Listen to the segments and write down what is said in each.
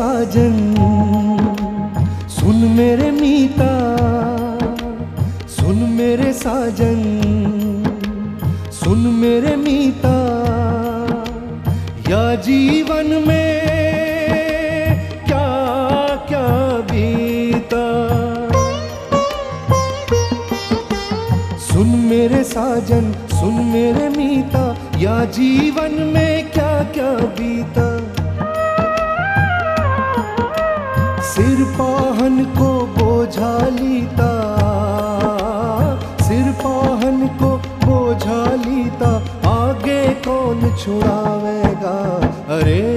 साजन, सुन मेरे मीता, सुन मेरे साजन, सुन मेरे मीता। या जीवन में क्या क्या बीता? सुन मेरे साजन, सुन मेरे मीता, या जीवन में क्या छुड़ावेगा। अरे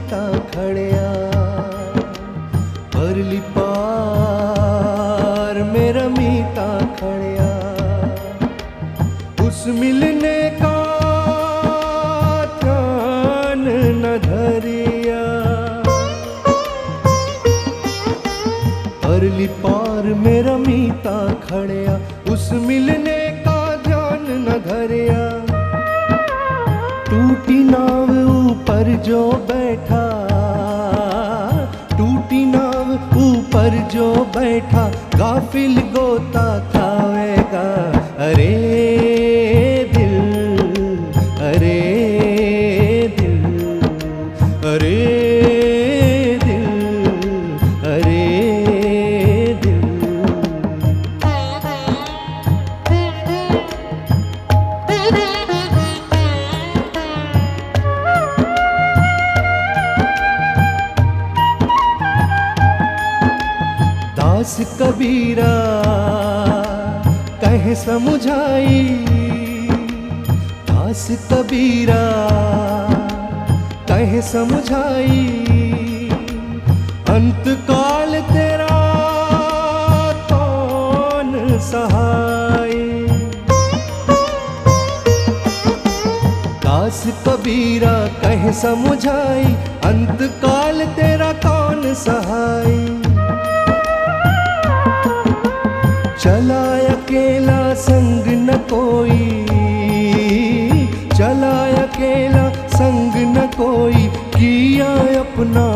मीता खड़िया परली पार मेरा मीता खड़िया। उस मिलने का ध्यान न धरिया परली पार मेरा मीता खड़िया। उस मिलने का ध्यान न धरिया, टूटी नाव ऊपर जो ऊपर जो बैठा गाफिल गोता खावेगा। अरे दास कबीरा, कह समझाई। दास कबीरा, कह समझाई। अंत काल तेरा कौन सहाय? दास कबीरा, कह समझाई। अंत काल तेरा कौन सहाय? चला अकेला संग न कोई। चला अकेला संग न कोई। किया अपना